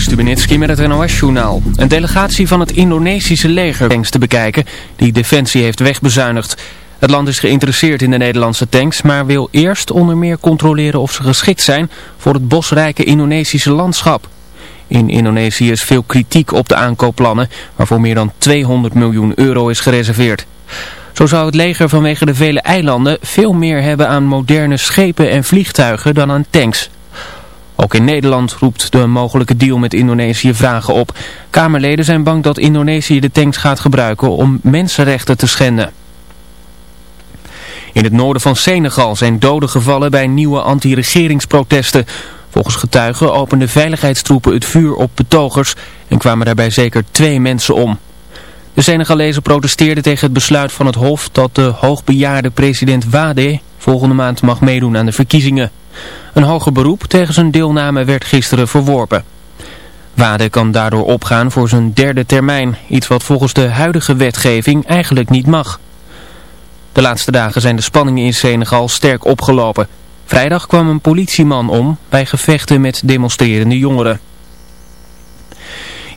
Stubenitski met het NOS-journaal. Een delegatie van het Indonesische leger tanks te bekijken die Defensie heeft wegbezuinigd. Het land is geïnteresseerd in de Nederlandse tanks, maar wil eerst onder meer controleren of ze geschikt zijn voor het bosrijke Indonesische landschap. In Indonesië is veel kritiek op de aankoopplannen, waarvoor meer dan 200 miljoen euro is gereserveerd. Zo zou het leger vanwege de vele eilanden veel meer hebben aan moderne schepen en vliegtuigen dan aan tanks. Ook in Nederland roept de mogelijke deal met Indonesië vragen op. Kamerleden zijn bang dat Indonesië de tanks gaat gebruiken om mensenrechten te schenden. In het noorden van Senegal zijn doden gevallen bij nieuwe anti-regeringsprotesten. Volgens getuigen openden veiligheidstroepen het vuur op betogers en kwamen daarbij zeker twee mensen om. De Senegalezen protesteerden tegen het besluit van het Hof dat de hoogbejaarde president Wade volgende maand mag meedoen aan de verkiezingen. Een hoger beroep tegen zijn deelname werd gisteren verworpen. Wade kan daardoor opgaan voor zijn derde termijn, iets wat volgens de huidige wetgeving eigenlijk niet mag. De laatste dagen zijn de spanningen in Senegal sterk opgelopen. Vrijdag kwam een politieman om bij gevechten met demonstrerende jongeren.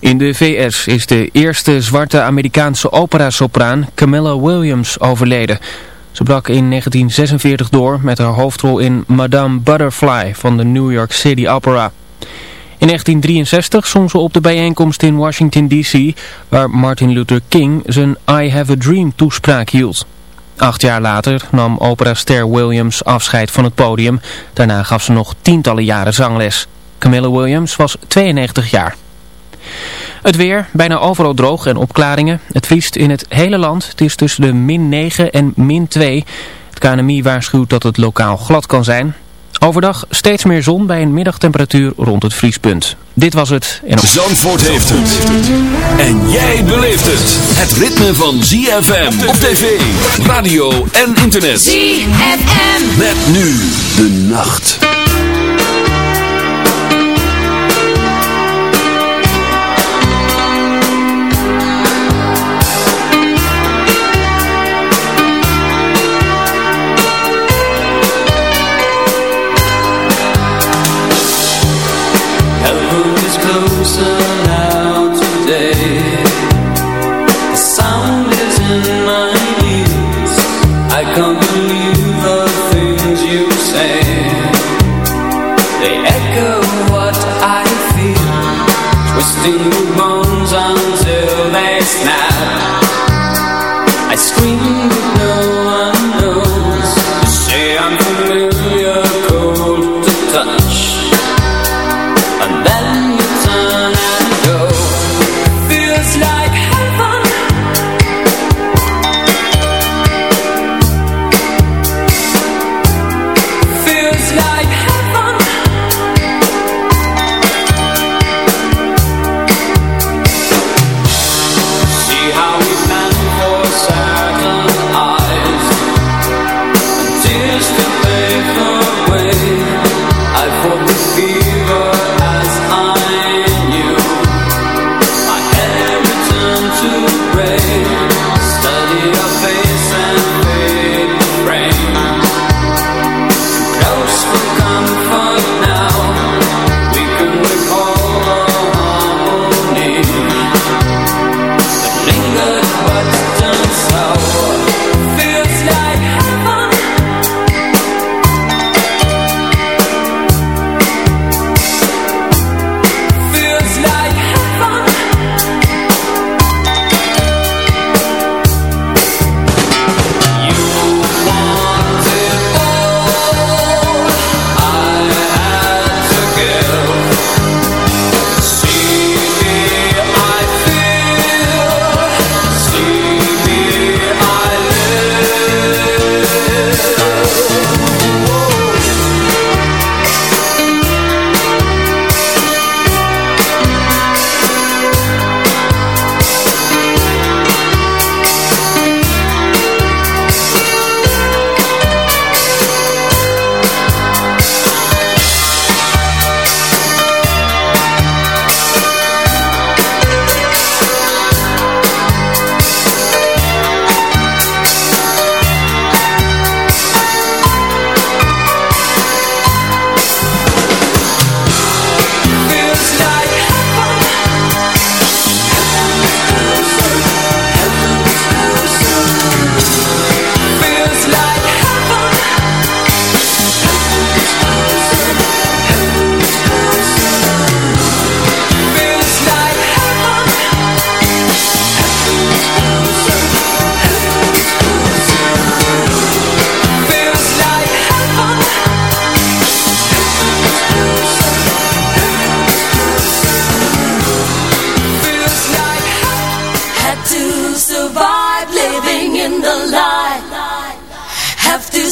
In de VS is de eerste zwarte Amerikaanse opera-sopraan Camilla Williams overleden. Ze brak in 1946 door met haar hoofdrol in Madame Butterfly van de New York City Opera. In 1963 zong ze op de bijeenkomst in Washington D.C. waar Martin Luther King zijn I Have a Dream toespraak hield. Acht jaar later nam opera-ster Williams afscheid van het podium. Daarna gaf ze nog tientallen jaren zangles. Camilla Williams was 92 jaar. Het weer, bijna overal droog en opklaringen. Het vriest in het hele land. Het is tussen de min 9 en min 2. Het KNMI waarschuwt dat het lokaal glad kan zijn. Overdag steeds meer zon bij een middagtemperatuur rond het vriespunt. Dit was het. En... Zandvoort heeft het. En jij beleeft het. Het ritme van ZFM op tv, radio en internet. ZFM. Met nu de nacht.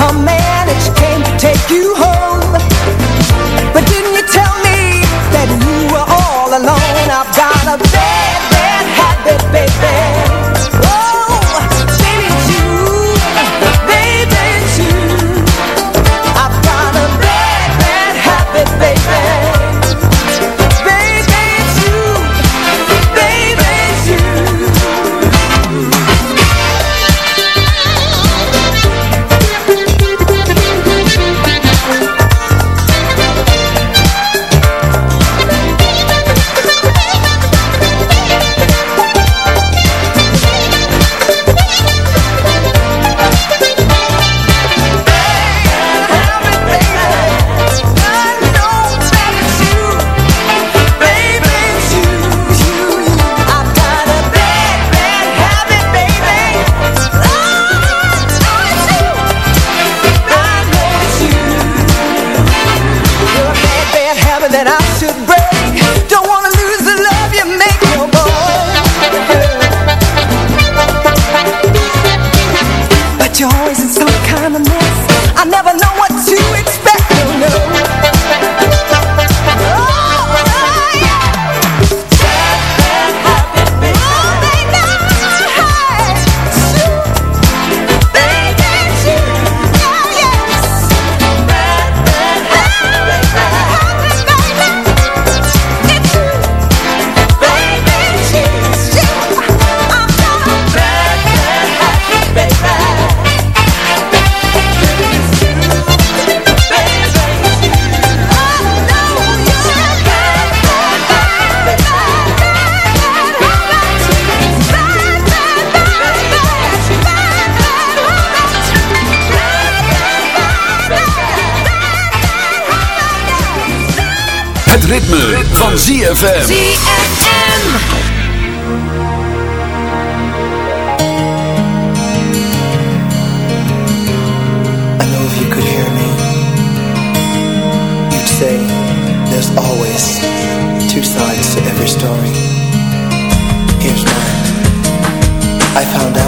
Amazing. ritme, ritme. van ZFM. ZFM. two sides to every story. Here's mine. I found out.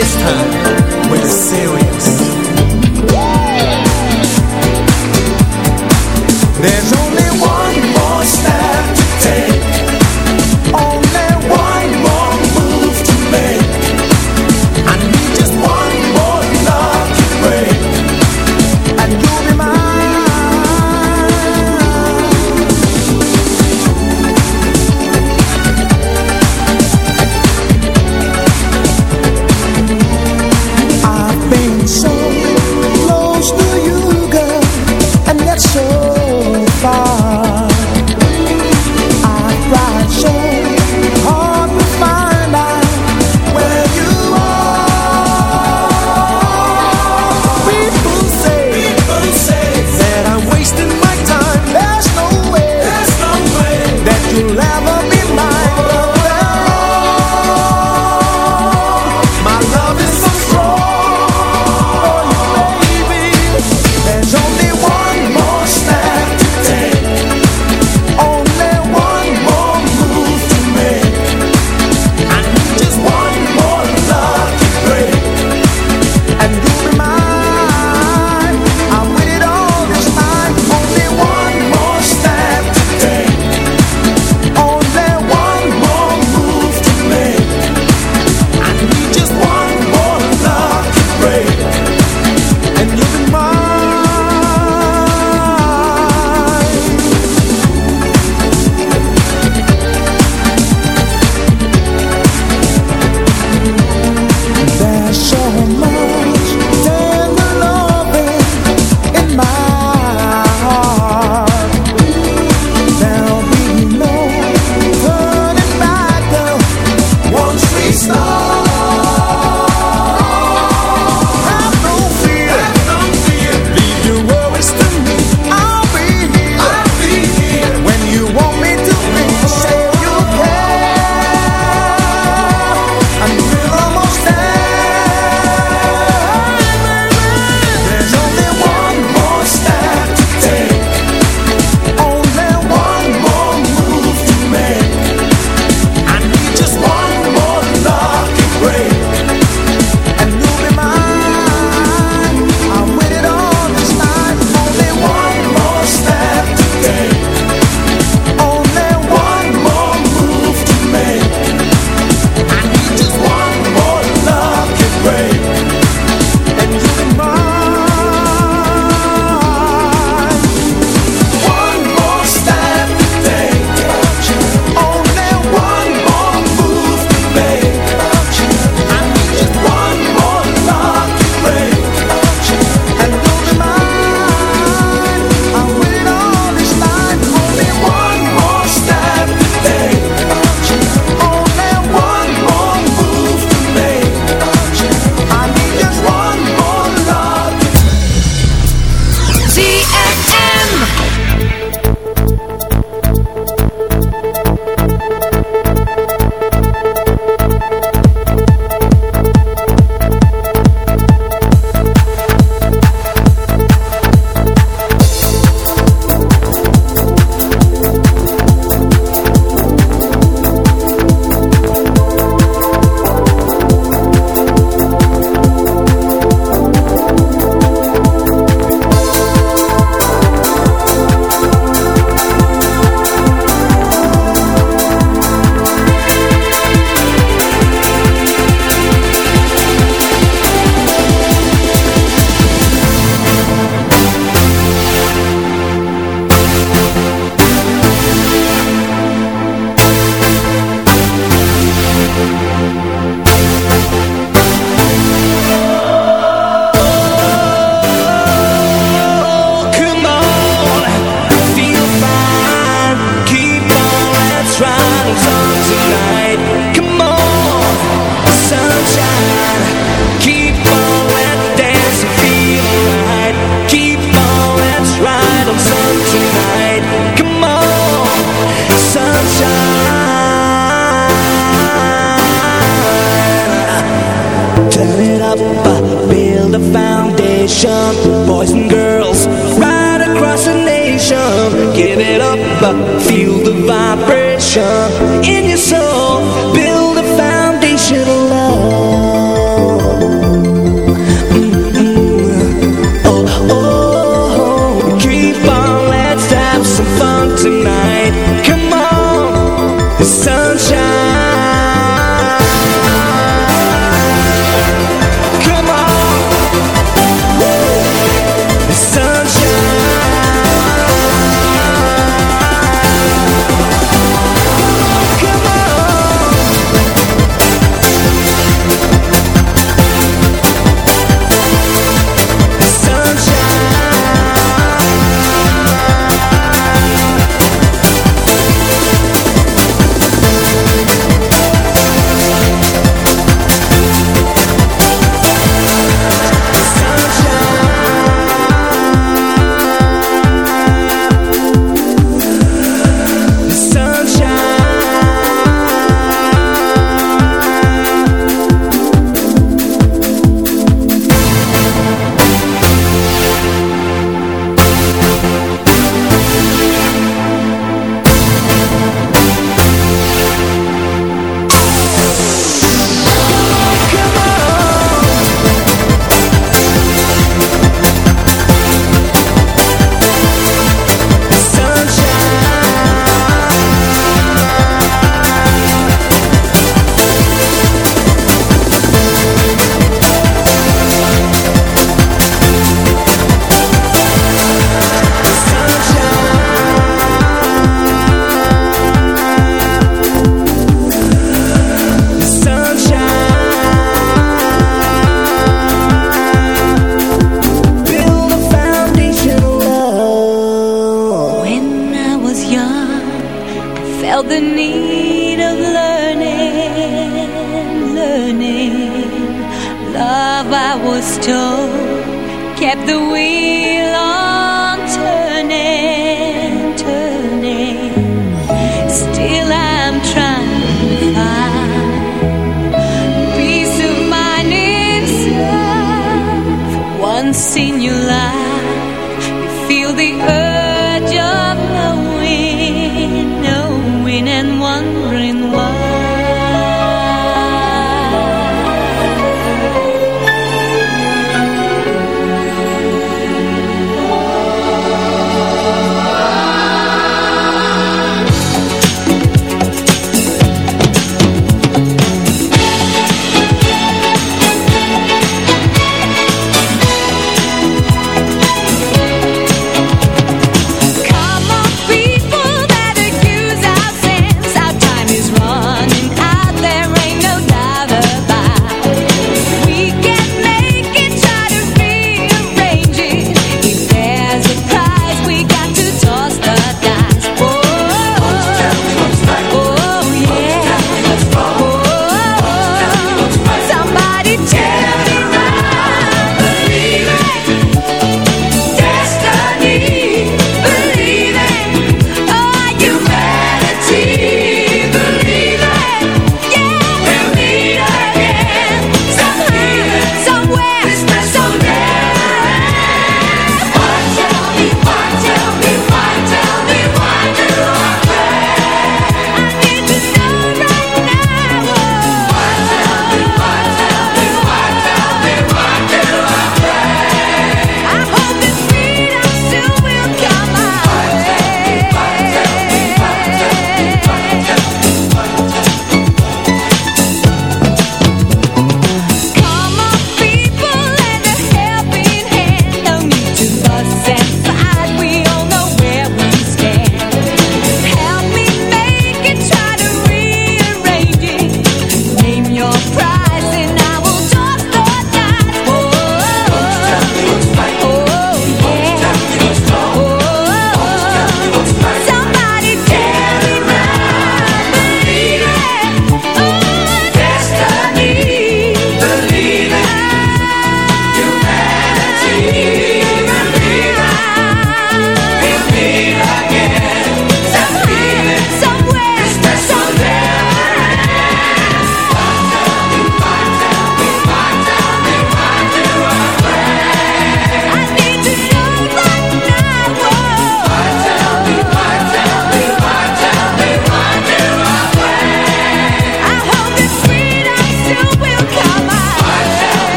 this time, we're serious. There's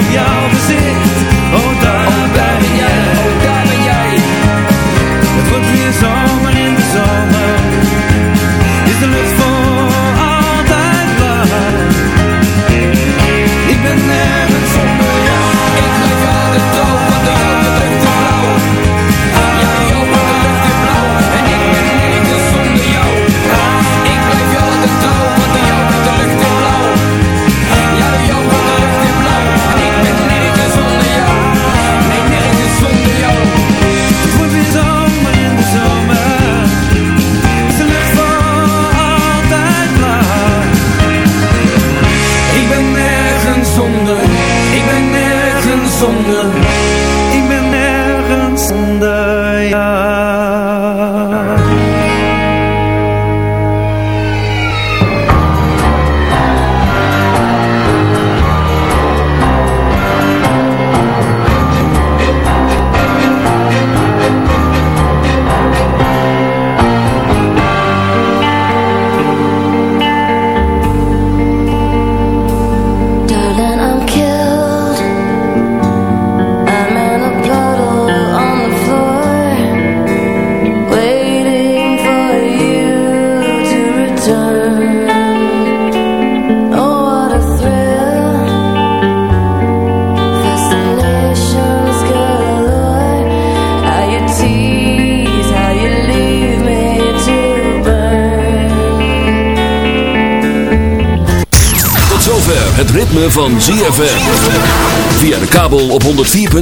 op jouw